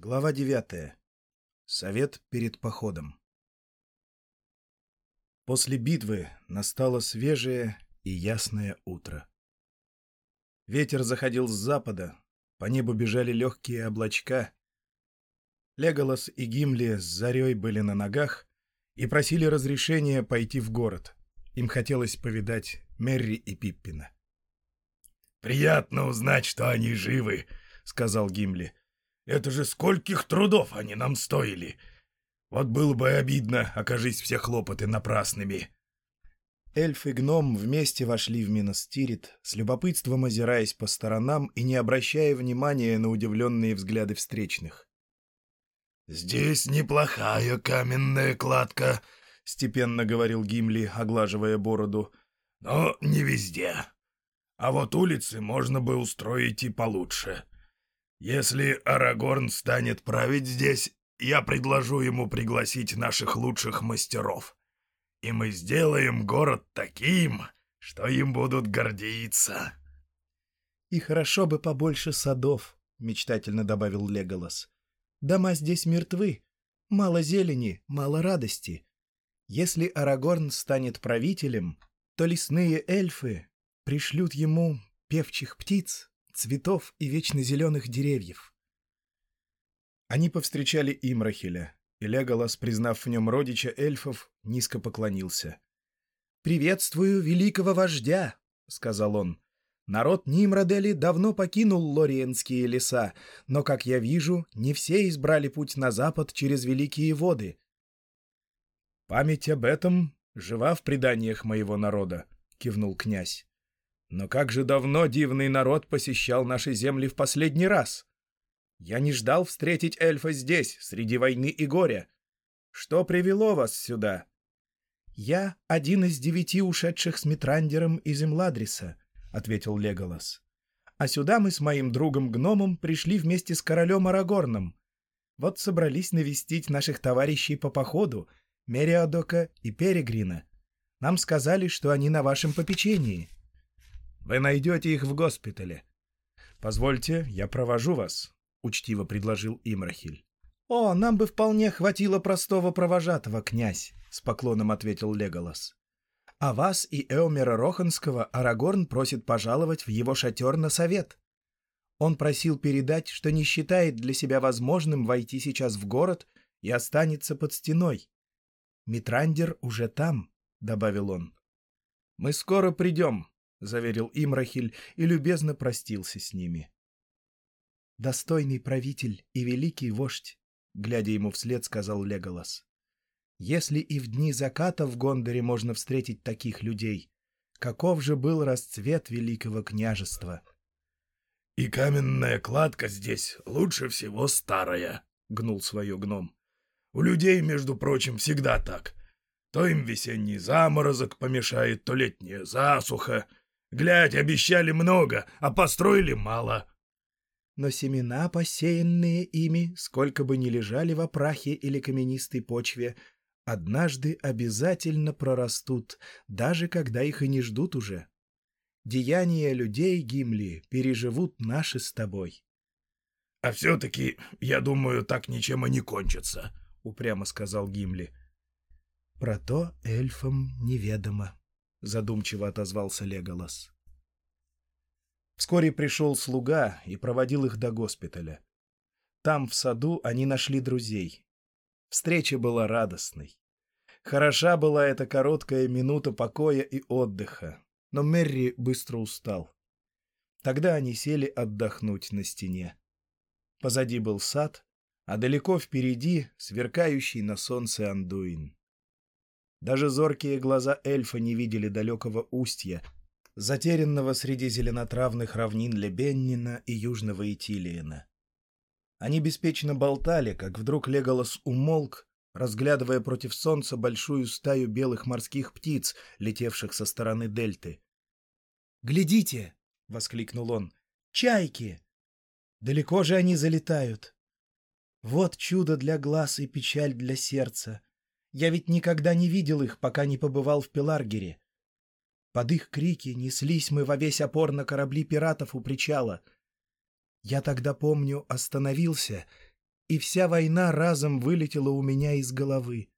Глава девятая. Совет перед походом. После битвы настало свежее и ясное утро. Ветер заходил с запада, по небу бежали легкие облачка. Леголас и Гимли с зарей были на ногах и просили разрешения пойти в город. Им хотелось повидать Мерри и Пиппина. «Приятно узнать, что они живы», — сказал Гимли. Это же скольких трудов они нам стоили! Вот было бы обидно, окажись все хлопоты напрасными!» Эльф и гном вместе вошли в Миностирит, с любопытством озираясь по сторонам и не обращая внимания на удивленные взгляды встречных. «Здесь неплохая каменная кладка», — степенно говорил Гимли, оглаживая бороду. «Но не везде. А вот улицы можно бы устроить и получше. Если Арагорн станет править здесь, я предложу ему пригласить наших лучших мастеров. И мы сделаем город таким, что им будут гордиться. — И хорошо бы побольше садов, — мечтательно добавил Леголас. — Дома здесь мертвы. Мало зелени, мало радости. Если Арагорн станет правителем, то лесные эльфы пришлют ему певчих птиц, цветов и вечно зеленых деревьев. Они повстречали Имрахиля, и Леголас, признав в нем родича эльфов, низко поклонился. «Приветствую великого вождя!» — сказал он. «Народ Нимродели давно покинул Лориенские леса, но, как я вижу, не все избрали путь на запад через Великие воды». «Память об этом жива в преданиях моего народа», — кивнул князь. Но как же давно дивный народ посещал наши земли в последний раз? Я не ждал встретить эльфа здесь, среди войны и горя. Что привело вас сюда? Я один из девяти ушедших с Митрандером из Имладриса, — ответил Леголас. А сюда мы с моим другом-гномом пришли вместе с королем Арагорном. Вот собрались навестить наших товарищей по походу, Мериадока и Перегрина. Нам сказали, что они на вашем попечении. — вы найдете их в госпитале. Позвольте, я провожу вас, — учтиво предложил Имрахиль. — О, нам бы вполне хватило простого провожатого, князь, — с поклоном ответил Леголас. — А вас и Эомера Роханского Арагорн просит пожаловать в его шатер на совет. Он просил передать, что не считает для себя возможным войти сейчас в город и останется под стеной. «Митрандер уже там», — добавил он. «Мы скоро придем», — заверил Имрахиль и любезно простился с ними. «Достойный правитель и великий вождь», — глядя ему вслед, сказал Леголас. «Если и в дни заката в Гондоре можно встретить таких людей, каков же был расцвет великого княжества?» «И каменная кладка здесь лучше всего старая», — гнул свое гном. «У людей, между прочим, всегда так. То им весенний заморозок помешает, то летняя засуха, Глядь, обещали много, а построили мало. Но семена, посеянные ими, сколько бы ни лежали в опрахе или каменистой почве, однажды обязательно прорастут, даже когда их и не ждут уже. Деяния людей, Гимли, переживут наши с тобой. — А все-таки, я думаю, так ничем и не кончится, — упрямо сказал Гимли. — Про то эльфам неведомо, — задумчиво отозвался Леголас. Вскоре пришел слуга и проводил их до госпиталя. Там, в саду, они нашли друзей. Встреча была радостной. Хороша была эта короткая минута покоя и отдыха, но Мерри быстро устал. Тогда они сели отдохнуть на стене. Позади был сад, а далеко впереди сверкающий на солнце Андуин. Даже зоркие глаза эльфа не видели далекого устья, затерянного среди зеленотравных равнин Лебеннина и Южного Итилиена. Они беспечно болтали, как вдруг Леголас умолк, разглядывая против солнца большую стаю белых морских птиц, летевших со стороны дельты. «Глядите!» — воскликнул он. «Чайки! Далеко же они залетают! Вот чудо для глаз и печаль для сердца!» Я ведь никогда не видел их, пока не побывал в Пеларгере. Под их крики неслись мы во весь опор на корабли пиратов у причала. Я тогда, помню, остановился и вся война разом вылетела у меня из головы.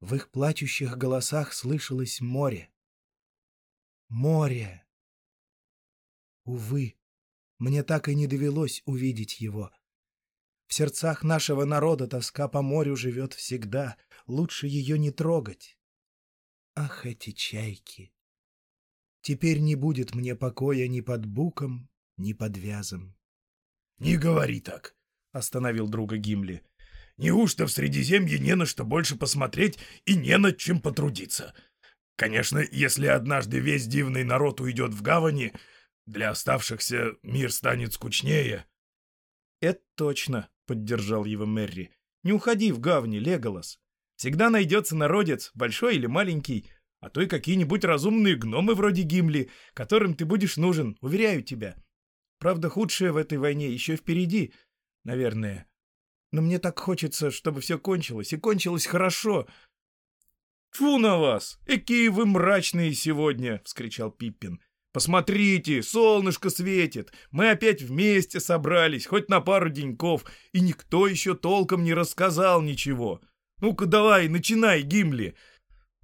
В их плачущих голосах слышалось море. Море! Увы, мне так и не довелось увидеть его. В сердцах нашего народа тоска по морю живет всегда, лучше ее не трогать. Ах, эти чайки! Теперь не будет мне покоя ни под буком, ни под вязом. — Не говори так, — остановил друга Гимли. — Неужто в Средиземье не на что больше посмотреть и не над чем потрудиться? Конечно, если однажды весь дивный народ уйдет в гавани, для оставшихся мир станет скучнее. — Это точно, — поддержал его Мерри. — Не уходи в гавни, Леголас. Всегда найдется народец, большой или маленький, а то и какие-нибудь разумные гномы вроде Гимли, которым ты будешь нужен, уверяю тебя. Правда, худшее в этой войне еще впереди, наверное. Но мне так хочется, чтобы все кончилось, и кончилось хорошо. — Фу на вас! Какие вы мрачные сегодня! — вскричал Пиппин. — Посмотрите, солнышко светит, мы опять вместе собрались, хоть на пару деньков, и никто еще толком не рассказал ничего. Ну-ка давай, начинай, Гимли.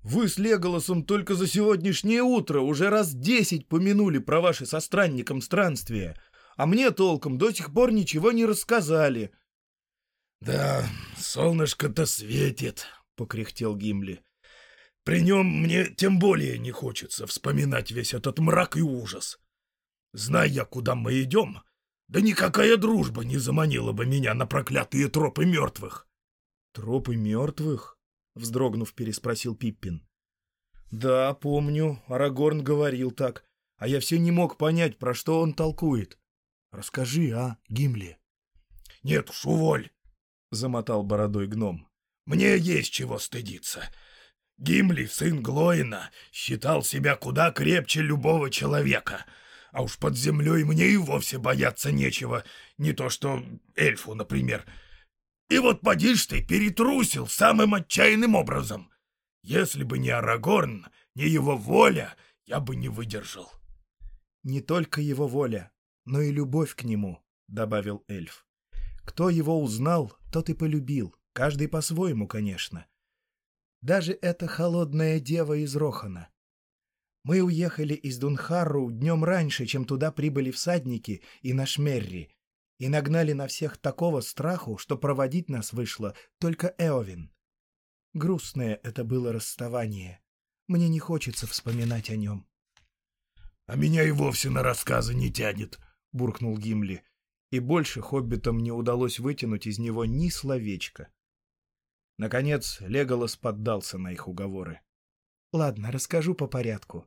Вы с Леголосом только за сегодняшнее утро уже раз десять помянули про ваши со странником странствия, а мне толком до сих пор ничего не рассказали. — Да, солнышко-то светит, — покряхтел Гимли. — При нем мне тем более не хочется вспоминать весь этот мрак и ужас. Зная я, куда мы идем, да никакая дружба не заманила бы меня на проклятые тропы мертвых. «Тропы мертвых?» — вздрогнув, переспросил Пиппин. «Да, помню, Арагорн говорил так, а я все не мог понять, про что он толкует. Расскажи, а, Гимли?» «Нет уж, уволь!» — замотал бородой гном. «Мне есть чего стыдиться. Гимли, сын Глоина, считал себя куда крепче любого человека, а уж под землей мне и вовсе бояться нечего, не то что эльфу, например». И вот поди ты перетрусил самым отчаянным образом. Если бы не Арагорн, не его воля, я бы не выдержал. — Не только его воля, но и любовь к нему, — добавил эльф. Кто его узнал, тот и полюбил, каждый по-своему, конечно. Даже эта холодная дева из Рохана. Мы уехали из Дунхарру днем раньше, чем туда прибыли всадники и наш Мерри, и нагнали на всех такого страху, что проводить нас вышло только Эовин. Грустное это было расставание. Мне не хочется вспоминать о нем. — А меня и вовсе на рассказы не тянет, — буркнул Гимли. И больше хоббитам не удалось вытянуть из него ни словечка. Наконец Леголас поддался на их уговоры. — Ладно, расскажу по порядку.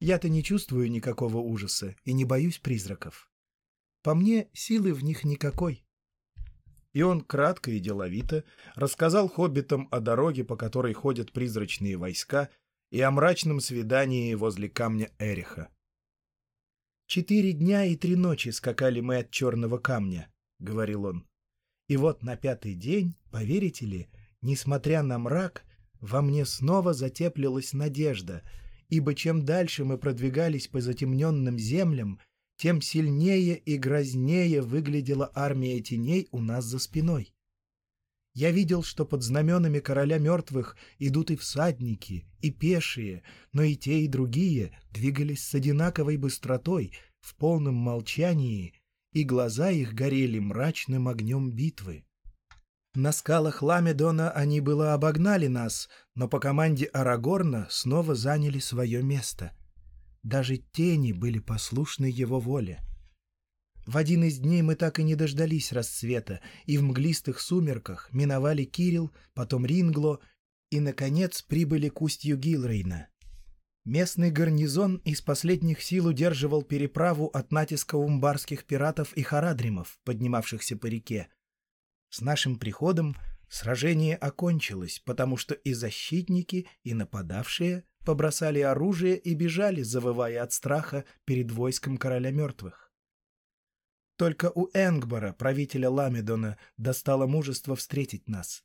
Я-то не чувствую никакого ужаса и не боюсь призраков. По мне, силы в них никакой. И он кратко и деловито рассказал хоббитам о дороге, по которой ходят призрачные войска, и о мрачном свидании возле камня Эриха. «Четыре дня и три ночи скакали мы от черного камня», — говорил он. «И вот на пятый день, поверите ли, несмотря на мрак, во мне снова затеплилась надежда, ибо чем дальше мы продвигались по затемненным землям, тем сильнее и грознее выглядела армия теней у нас за спиной. Я видел, что под знаменами короля мертвых идут и всадники, и пешие, но и те, и другие двигались с одинаковой быстротой, в полном молчании, и глаза их горели мрачным огнем битвы. На скалах Ламедона они было обогнали нас, но по команде Арагорна снова заняли свое место. Даже тени были послушны его воле. В один из дней мы так и не дождались рассвета, и в мглистых сумерках миновали Кирилл, потом Рингло и, наконец, прибыли к устью Гилрейна. Местный гарнизон из последних сил удерживал переправу от натиска умбарских пиратов и харадримов, поднимавшихся по реке. С нашим приходом сражение окончилось, потому что и защитники, и нападавшие побросали оружие и бежали, завывая от страха перед войском короля мертвых. Только у Энгбора, правителя Ламедона, достало мужество встретить нас.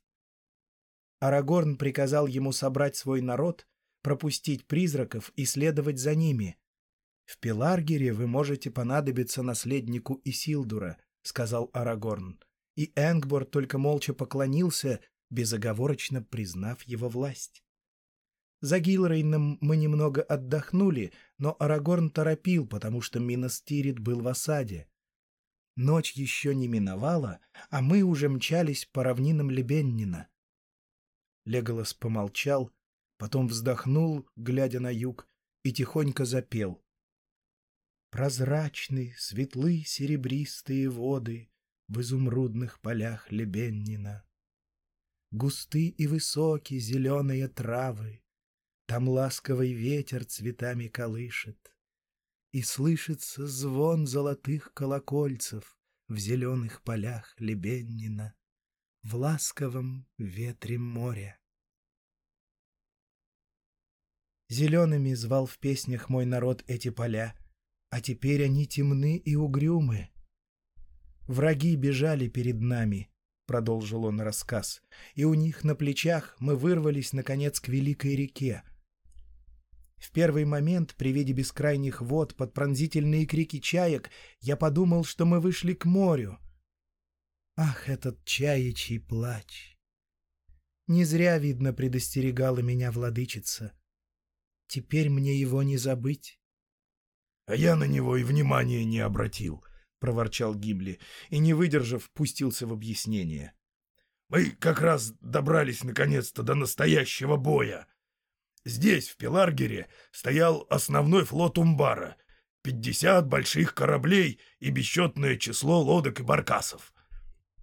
Арагорн приказал ему собрать свой народ, пропустить призраков и следовать за ними. «В Пеларгере вы можете понадобиться наследнику Исилдура», — сказал Арагорн, и Энгбор только молча поклонился, безоговорочно признав его власть. За Гилрейном мы немного отдохнули, но Арагорн торопил, потому что Тирит был в осаде. Ночь еще не миновала, а мы уже мчались по равнинам Лебеннина. Леголас помолчал, потом вздохнул, глядя на юг, и тихонько запел. Прозрачны, светлы серебристые воды В изумрудных полях Лебеннина. Густы и высоки зеленые травы, Там ласковый ветер цветами колышет, И слышится звон золотых колокольцев В зеленых полях Лебеннина, В ласковом ветре моря. Зелеными звал в песнях мой народ эти поля, а теперь они темны и угрюмы. Враги бежали перед нами, — продолжил он рассказ, — и у них на плечах мы вырвались, наконец, к великой реке. В первый момент, при виде бескрайних вод под пронзительные крики чаек, я подумал, что мы вышли к морю. Ах, этот чаячий плач! Не зря, видно, предостерегала меня владычица — Теперь мне его не забыть. — А я на него и внимания не обратил, — проворчал Гимли, и, не выдержав, пустился в объяснение. — Мы как раз добрались наконец-то до настоящего боя. Здесь, в Пеларгере, стоял основной флот Умбара, пятьдесят больших кораблей и бесчетное число лодок и баркасов.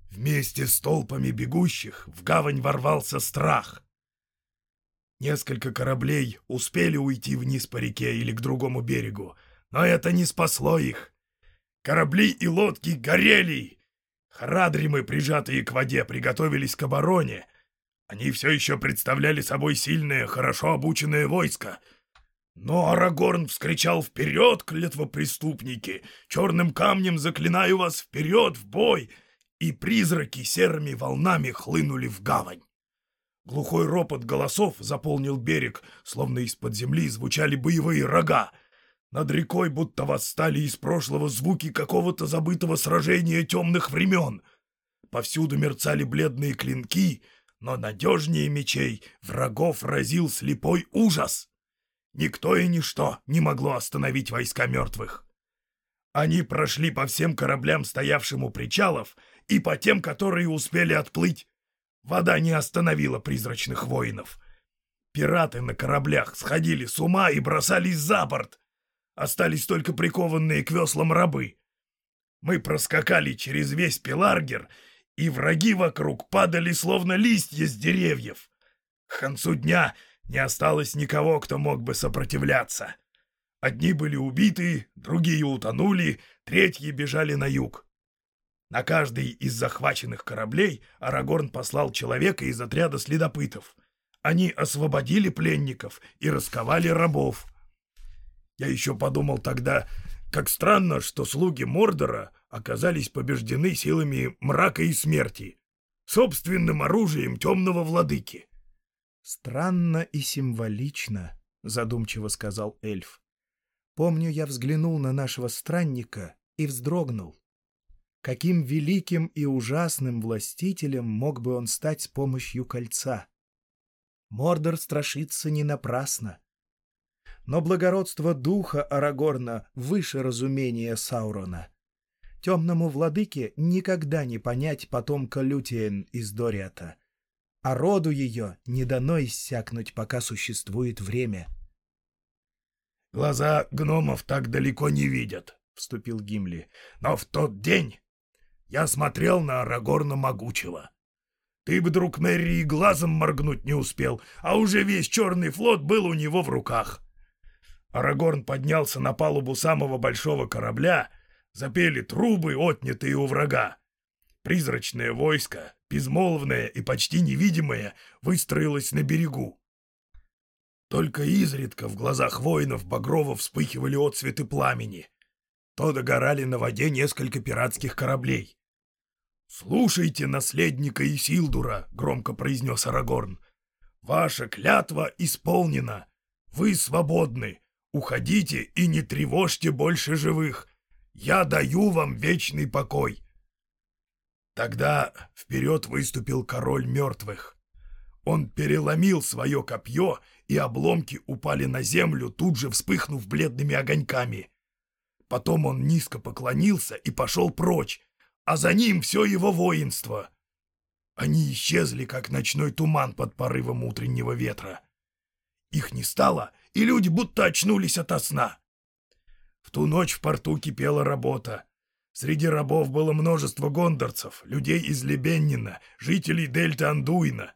Вместе с толпами бегущих в гавань ворвался страх — Несколько кораблей успели уйти вниз по реке или к другому берегу, но это не спасло их. Корабли и лодки горели. Харадримы, прижатые к воде, приготовились к обороне. Они все еще представляли собой сильное, хорошо обученное войско. Но Арагорн вскричал «Вперед, клетвопреступники! Черным камнем заклинаю вас вперед в бой!» И призраки серыми волнами хлынули в гавань. Глухой ропот голосов заполнил берег, словно из-под земли звучали боевые рога. Над рекой будто восстали из прошлого звуки какого-то забытого сражения темных времен. Повсюду мерцали бледные клинки, но надежнее мечей врагов разил слепой ужас. Никто и ничто не могло остановить войска мертвых. Они прошли по всем кораблям, стоявшим у причалов, и по тем, которые успели отплыть. Вода не остановила призрачных воинов. Пираты на кораблях сходили с ума и бросались за борт. Остались только прикованные к веслам рабы. Мы проскакали через весь Пеларгер, и враги вокруг падали, словно листья с деревьев. К концу дня не осталось никого, кто мог бы сопротивляться. Одни были убиты, другие утонули, третьи бежали на юг. На каждый из захваченных кораблей Арагорн послал человека из отряда следопытов. Они освободили пленников и расковали рабов. Я еще подумал тогда, как странно, что слуги Мордора оказались побеждены силами мрака и смерти, собственным оружием темного владыки. «Странно и символично», — задумчиво сказал эльф. «Помню, я взглянул на нашего странника и вздрогнул. Каким великим и ужасным властителем мог бы он стать с помощью кольца? Мордор страшится не напрасно. Но благородство духа Арагорна выше разумения Саурона. Темному владыке никогда не понять потомка Лютиен из Дориата, а роду ее не дано иссякнуть, пока существует время. «Глаза гномов так далеко не видят», — вступил Гимли. «Но в тот день я смотрел на Арагорна Могучего. Ты бы, друг Мэри, и глазом моргнуть не успел, а уже весь черный флот был у него в руках. Арагорн поднялся на палубу самого большого корабля, запели трубы, отнятые у врага. Призрачное войско, безмолвное и почти невидимое, выстроилось на берегу. Только изредка в глазах воинов Багрова вспыхивали отцветы пламени. То догорали на воде несколько пиратских кораблей. «Слушайте наследника Исилдура», — громко произнес Арагорн. «Ваша клятва исполнена. Вы свободны. Уходите и не тревожьте больше живых. Я даю вам вечный покой». Тогда вперед выступил король мертвых. Он переломил свое копье, и обломки упали на землю, тут же вспыхнув бледными огоньками. Потом он низко поклонился и пошел прочь, а за ним все его воинство. Они исчезли, как ночной туман под порывом утреннего ветра. Их не стало, и люди будто очнулись ото сна. В ту ночь в порту кипела работа. Среди рабов было множество гондорцев, людей из Лебеннина, жителей дельты Андуина.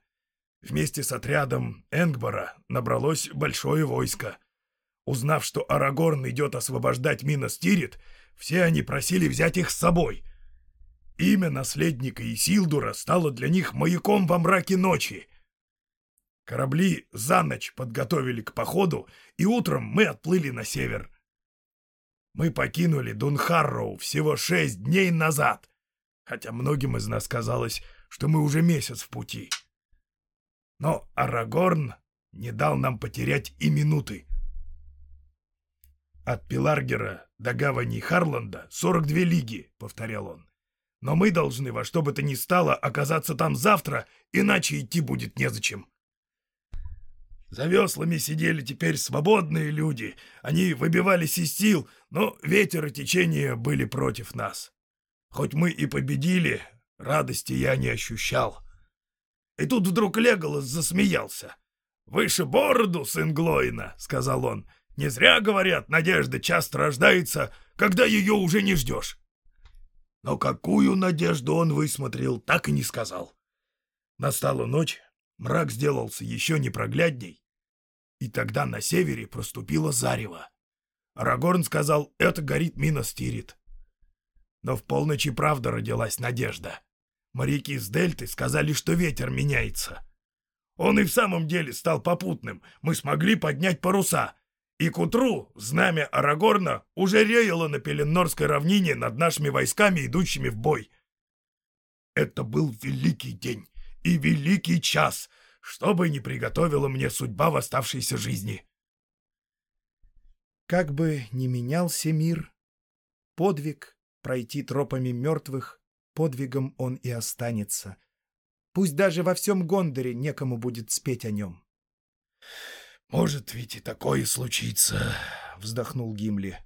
Вместе с отрядом Энгбора набралось большое войско. Узнав, что Арагорн идет освобождать Минос Тирит, все они просили взять их с собой. Имя наследника Исилдура стало для них маяком во мраке ночи. Корабли за ночь подготовили к походу, и утром мы отплыли на север. Мы покинули Дунхарроу всего шесть дней назад, хотя многим из нас казалось, что мы уже месяц в пути. Но Арагорн не дал нам потерять и минуты. От Пиларгера до гавани Харланда 42 лиги, — повторял он. Но мы должны во что бы то ни стало оказаться там завтра, иначе идти будет незачем. За веслами сидели теперь свободные люди. Они выбивались из сил, но ветер и течение были против нас. Хоть мы и победили, радости я не ощущал. И тут вдруг Леголас засмеялся. «Выше бороду, сын Глоина», — сказал он. «Не зря, говорят, надежда часто рождается, когда ее уже не ждешь». Но какую надежду он высмотрел, так и не сказал. Настала ночь, Мрак сделался еще непроглядней, и тогда на севере проступило зарево. Арагорн сказал, это горит Миностирит. Но в полночи правда родилась надежда. Моряки с Дельты сказали, что ветер меняется. Он и в самом деле стал попутным, мы смогли поднять паруса. И к утру знамя Арагорна уже реяло на Пеленорской равнине над нашими войсками, идущими в бой. Это был великий день и великий час, что бы ни приготовила мне судьба в оставшейся жизни. Как бы ни менялся мир, подвиг пройти тропами мертвых, подвигом он и останется. Пусть даже во всем Гондоре некому будет спеть о нем. «Может ведь и такое случится», — вздохнул Гимли.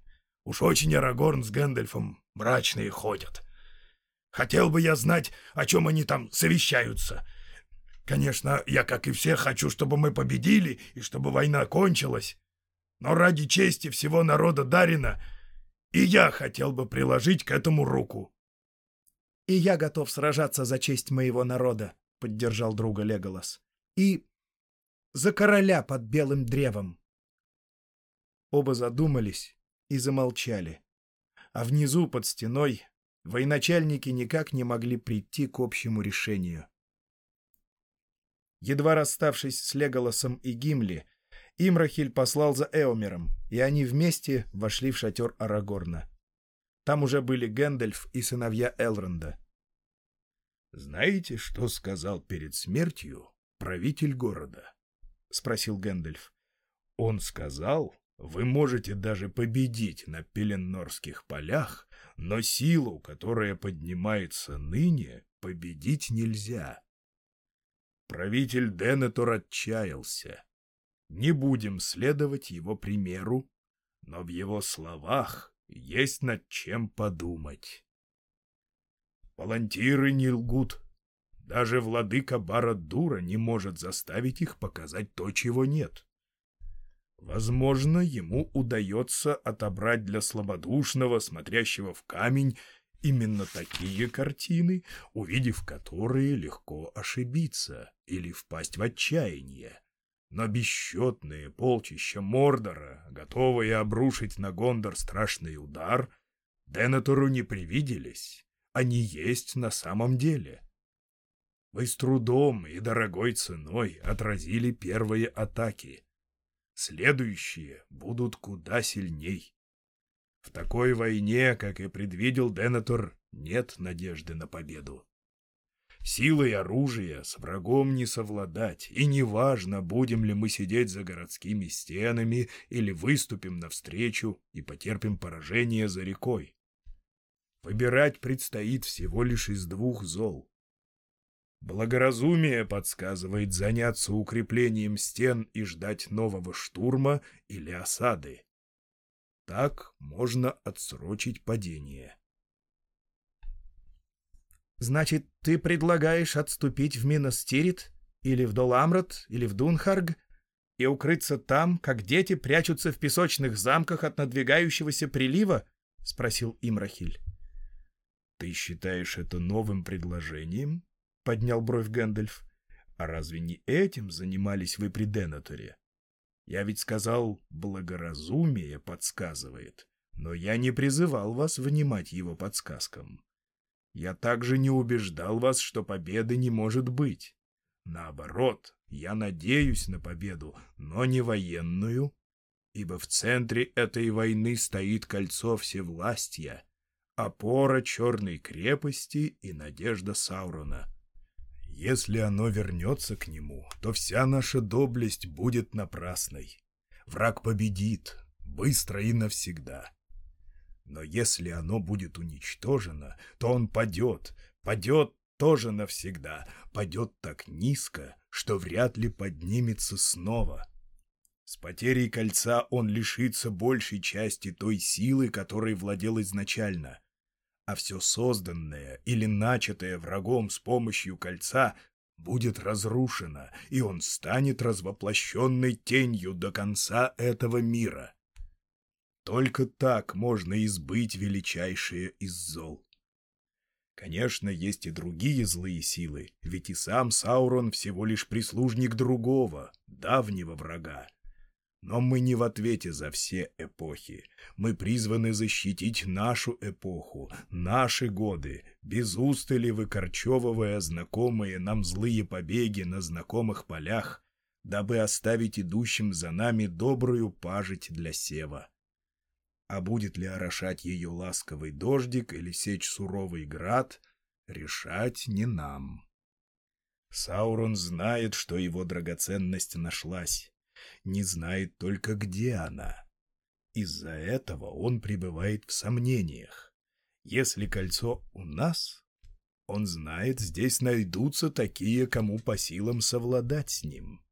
«Уж очень Арагорн с Гэндальфом мрачные ходят. Хотел бы я знать, о чем они там совещаются. Конечно, я, как и все, хочу, чтобы мы победили и чтобы война кончилась. Но ради чести всего народа Дарина и я хотел бы приложить к этому руку». «И я готов сражаться за честь моего народа», — поддержал друга Леголас. «И за короля под белым древом». Оба задумались и замолчали. А внизу, под стеной, военачальники никак не могли прийти к общему решению. Едва расставшись с Леголасом и Гимли, Имрахиль послал за Эомером, и они вместе вошли в шатер Арагорна. Там уже были Гэндальф и сыновья Элронда. «Знаете, что сказал перед смертью правитель города?» — спросил Гэндальф. «Он сказал, вы можете даже победить на Пеленнорских полях, но силу, которая поднимается ныне, победить нельзя». Правитель Денетор отчаялся. Не будем следовать его примеру, но в его словах есть над чем подумать. Волонтиры не лгут. Даже владыка Барадура не может заставить их показать то, чего нет. Возможно, ему удается отобрать для слабодушного, смотрящего в камень, именно такие картины, увидев которые легко ошибиться или впасть в отчаяние. Но бесчетные полчища Мордора, готовые обрушить на Гондор страшный удар, Денетору не привиделись. Они есть на самом деле. Вы с трудом и дорогой ценой отразили первые атаки. Следующие будут куда сильней. В такой войне, как и предвидел Денетор, нет надежды на победу. Силой оружия с врагом не совладать, и неважно, будем ли мы сидеть за городскими стенами или выступим навстречу и потерпим поражение за рекой. Выбирать предстоит всего лишь из двух зол. Благоразумие подсказывает заняться укреплением стен и ждать нового штурма или осады. Так можно отсрочить падение. «Значит, ты предлагаешь отступить в Миностирит, или в Доламрот, или в Дунхарг, и укрыться там, как дети прячутся в песочных замках от надвигающегося прилива?» — спросил Имрахиль. «Ты считаешь это новым предложением?» — поднял бровь Гэндальф. «А разве не этим занимались вы при Денаторе? Я ведь сказал, благоразумие подсказывает, но я не призывал вас внимать его подсказкам. Я также не убеждал вас, что победы не может быть. Наоборот, я надеюсь на победу, но не военную, ибо в центре этой войны стоит кольцо всевластия, опора черной крепости и надежда Саурона. Если оно вернется к нему, то вся наша доблесть будет напрасной. Враг победит, быстро и навсегда. Но если оно будет уничтожено, то он падет, падет тоже навсегда, падет так низко, что вряд ли поднимется снова. С потерей кольца он лишится большей части той силы, которой владел изначально, а все созданное или начатое врагом с помощью кольца будет разрушено, и он станет развоплощенной тенью до конца этого мира. Только так можно избыть величайшее из зол. Конечно, есть и другие злые силы, ведь и сам Саурон всего лишь прислужник другого, давнего врага. Но мы не в ответе за все эпохи. Мы призваны защитить нашу эпоху, наши годы, без устали выкорчевывая знакомые нам злые побеги на знакомых полях, дабы оставить идущим за нами добрую пажить для сева. А будет ли орошать ее ласковый дождик или сечь суровый град, решать не нам. Саурон знает, что его драгоценность нашлась не знает только, где она. Из-за этого он пребывает в сомнениях. Если кольцо у нас, он знает, здесь найдутся такие, кому по силам совладать с ним.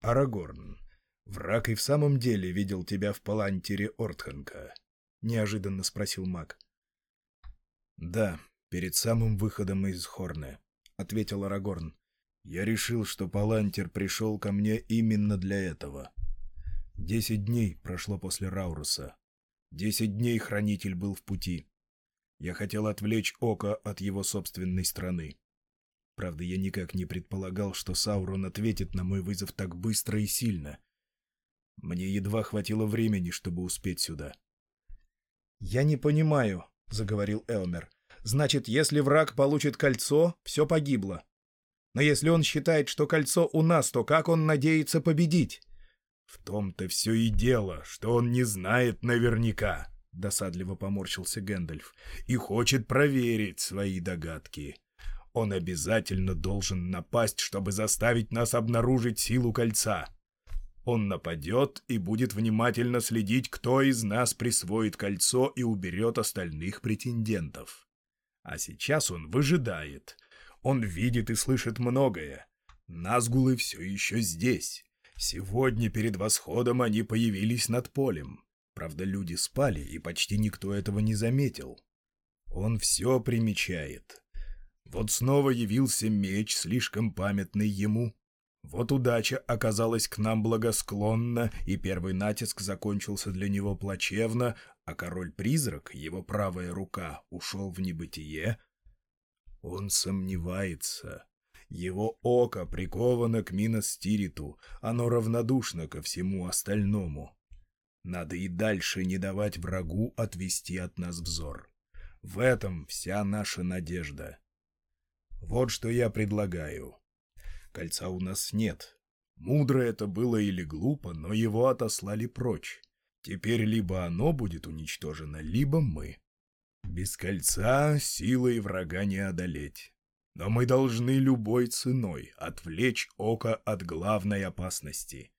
Арагорн, враг и в самом деле видел тебя в палантере Ортханка? — неожиданно спросил маг. — Да, перед самым выходом из Хорны, — ответил Арагорн. Я решил, что Палантер пришел ко мне именно для этого. Десять дней прошло после Рауруса. Десять дней Хранитель был в пути. Я хотел отвлечь Ока от его собственной страны. Правда, я никак не предполагал, что Саурон ответит на мой вызов так быстро и сильно. Мне едва хватило времени, чтобы успеть сюда. «Я не понимаю», — заговорил Элмер. «Значит, если враг получит кольцо, все погибло. Но если он считает, что кольцо у нас, то как он надеется победить? В том-то все и дело, что он не знает наверняка, — досадливо поморщился Гэндальф, — и хочет проверить свои догадки. Он обязательно должен напасть, чтобы заставить нас обнаружить силу кольца. Он нападет и будет внимательно следить, кто из нас присвоит кольцо и уберет остальных претендентов. А сейчас он выжидает, он видит и слышит многое. Назгулы все еще здесь. Сегодня перед восходом они появились над полем. Правда, люди спали, и почти никто этого не заметил. Он все примечает. Вот снова явился меч, слишком памятный ему. Вот удача оказалась к нам благосклонна, и первый натиск закончился для него плачевно, а король-призрак, его правая рука, ушел в небытие, он сомневается. Его око приковано к Миностириту, оно равнодушно ко всему остальному. Надо и дальше не давать врагу отвести от нас взор. В этом вся наша надежда. Вот что я предлагаю. Кольца у нас нет. Мудро это было или глупо, но его отослали прочь. Теперь либо оно будет уничтожено, либо мы. Без кольца силой врага не одолеть. Но мы должны любой ценой отвлечь око от главной опасности.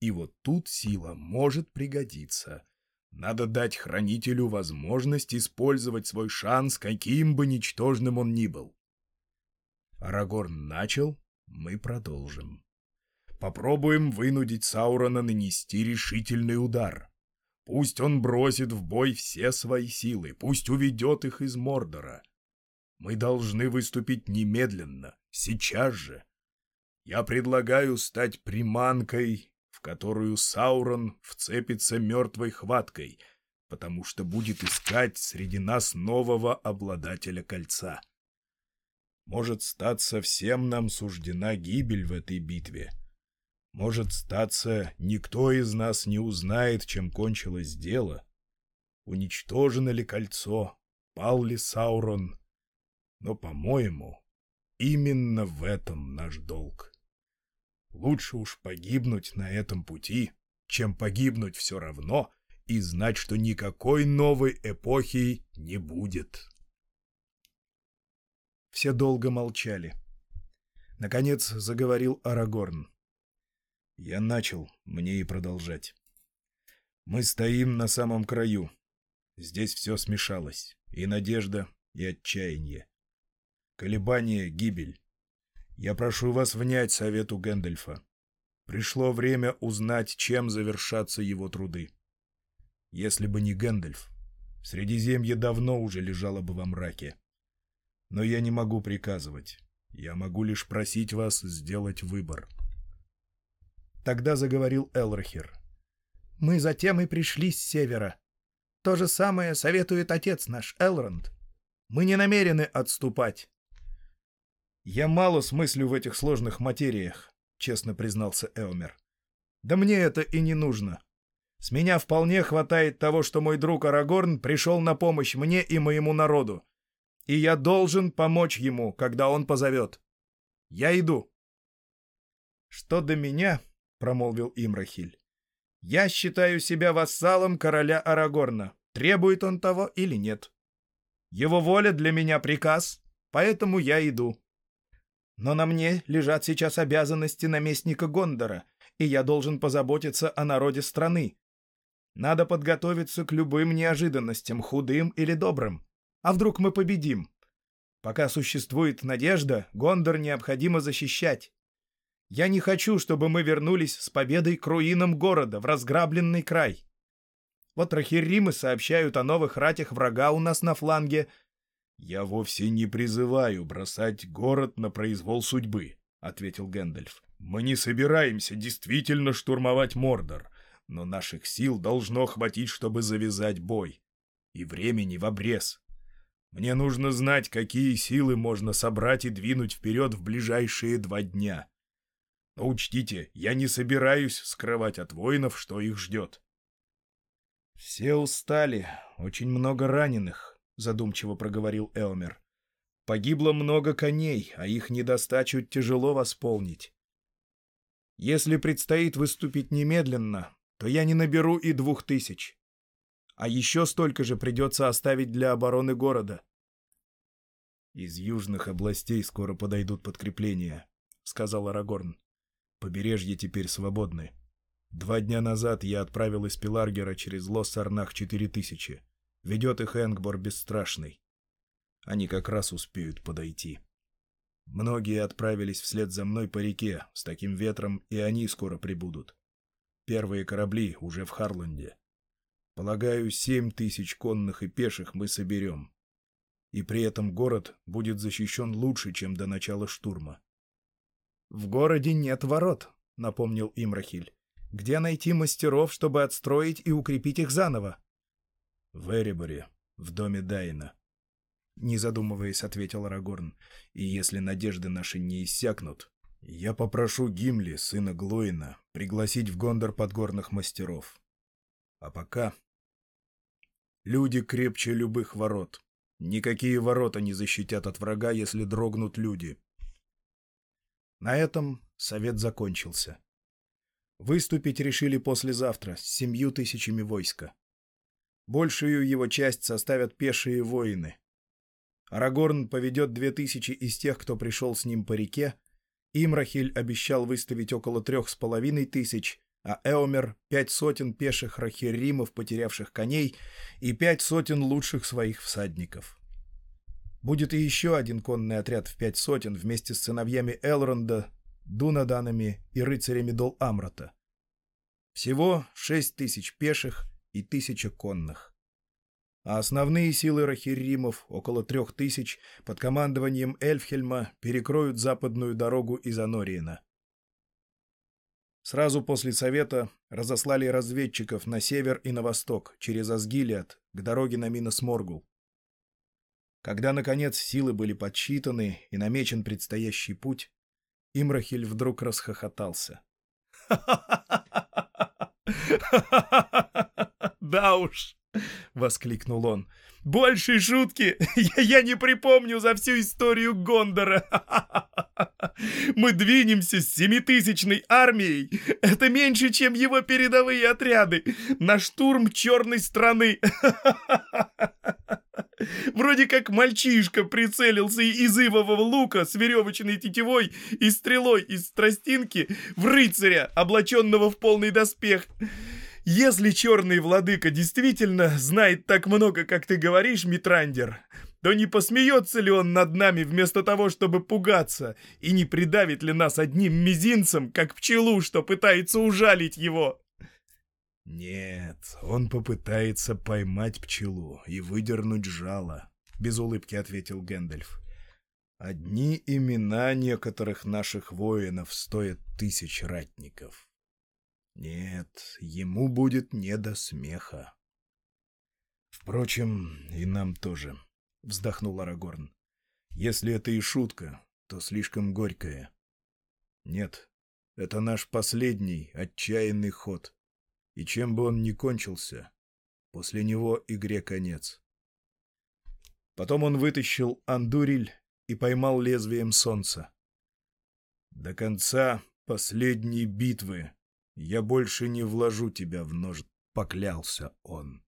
И вот тут сила может пригодиться. Надо дать хранителю возможность использовать свой шанс, каким бы ничтожным он ни был. Арагорн начал, мы продолжим. Попробуем вынудить Саурона нанести решительный удар. Пусть он бросит в бой все свои силы, пусть уведет их из Мордора. Мы должны выступить немедленно, сейчас же. Я предлагаю стать приманкой в которую Саурон вцепится мертвой хваткой, потому что будет искать среди нас нового обладателя кольца. Может статься, всем нам суждена гибель в этой битве. Может статься, никто из нас не узнает, чем кончилось дело. Уничтожено ли кольцо, пал ли Саурон. Но, по-моему, именно в этом наш долг. Лучше уж погибнуть на этом пути, чем погибнуть все равно и знать, что никакой новой эпохи не будет. Все долго молчали. Наконец заговорил Арагорн. Я начал, мне и продолжать. Мы стоим на самом краю. Здесь все смешалось. И надежда, и отчаяние. Колебание, гибель. Я прошу вас внять совету Гэндальфа. Пришло время узнать, чем завершатся его труды. Если бы не Гэндальф, Средиземье давно уже лежало бы во мраке. Но я не могу приказывать. Я могу лишь просить вас сделать выбор. Тогда заговорил Элрахер. «Мы затем и пришли с севера. То же самое советует отец наш, Элронд. Мы не намерены отступать. «Я мало смыслю в этих сложных материях», — честно признался Элмер. «Да мне это и не нужно. С меня вполне хватает того, что мой друг Арагорн пришел на помощь мне и моему народу. И я должен помочь ему, когда он позовет. Я иду». «Что до меня», — промолвил Имрахиль, — «я считаю себя вассалом короля Арагорна, требует он того или нет. Его воля для меня приказ, поэтому я иду». Но на мне лежат сейчас обязанности наместника Гондора, и я должен позаботиться о народе страны. Надо подготовиться к любым неожиданностям, худым или добрым. А вдруг мы победим? Пока существует надежда, Гондор необходимо защищать. Я не хочу, чтобы мы вернулись с победой к руинам города в разграбленный край. Вот Рахиримы сообщают о новых ратях врага у нас на фланге, «Я вовсе не призываю бросать город на произвол судьбы», — ответил Гэндальф. «Мы не собираемся действительно штурмовать Мордор, но наших сил должно хватить, чтобы завязать бой. И времени в обрез. Мне нужно знать, какие силы можно собрать и двинуть вперед в ближайшие два дня. Но учтите, я не собираюсь скрывать от воинов, что их ждет». «Все устали, очень много раненых», задумчиво проговорил Элмер. Погибло много коней, а их недостачу тяжело восполнить. Если предстоит выступить немедленно, то я не наберу и двух тысяч. А еще столько же придется оставить для обороны города. «Из южных областей скоро подойдут подкрепления», — сказал Арагорн. «Побережье теперь свободны. Два дня назад я отправил из Пиларгера через Лос-Арнах четыре тысячи. Ведет их Энгбор Бесстрашный. Они как раз успеют подойти. Многие отправились вслед за мной по реке, с таким ветром, и они скоро прибудут. Первые корабли уже в Харланде. Полагаю, семь тысяч конных и пеших мы соберем. И при этом город будет защищен лучше, чем до начала штурма. — В городе нет ворот, — напомнил Имрахиль. — Где найти мастеров, чтобы отстроить и укрепить их заново? «В Эреборе, в доме Дайна». Не задумываясь, ответил Арагорн. «И если надежды наши не иссякнут, я попрошу Гимли, сына Глоина, пригласить в Гондор подгорных мастеров. А пока... Люди крепче любых ворот. Никакие ворота не защитят от врага, если дрогнут люди». На этом совет закончился. Выступить решили послезавтра с семью тысячами войска. Большую его часть составят пешие воины. Арагорн поведет две тысячи из тех, кто пришел с ним по реке. Имрахиль обещал выставить около трех с половиной тысяч, а Эомер — пять сотен пеших рахиримов, потерявших коней, и пять сотен лучших своих всадников. Будет и еще один конный отряд в пять сотен вместе с сыновьями Элронда, Дунаданами и рыцарями Дол-Амрата. Всего шесть тысяч пеших и тысяча конных. А основные силы рахиримов, около трех тысяч, под командованием Эльфхельма перекроют западную дорогу из Анориена. Сразу после совета разослали разведчиков на север и на восток, через Асгилиад, к дороге на Минос-Моргул. Когда, наконец, силы были подсчитаны и намечен предстоящий путь, Имрахиль вдруг расхохотался. «Да уж!» — воскликнул он. «Большей шутки я не припомню за всю историю Гондора. Мы двинемся с семитысячной армией. Это меньше, чем его передовые отряды. На штурм черной страны. Вроде как мальчишка прицелился из ивового лука с веревочной тетивой и стрелой из тростинки в рыцаря, облаченного в полный доспех. Если черный владыка действительно знает так много, как ты говоришь, Митрандер, то не посмеется ли он над нами вместо того, чтобы пугаться, и не придавит ли нас одним мизинцем, как пчелу, что пытается ужалить его?» «Нет, он попытается поймать пчелу и выдернуть жало», — без улыбки ответил Гэндальф. «Одни имена некоторых наших воинов стоят тысяч ратников. Нет, ему будет не до смеха». «Впрочем, и нам тоже», — вздохнул Арагорн. «Если это и шутка, то слишком горькая. Нет, это наш последний отчаянный ход, и чем бы он ни кончился, после него игре конец». Потом он вытащил андуриль и поймал лезвием солнца. «До конца последней битвы я больше не вложу тебя в нож», — поклялся он.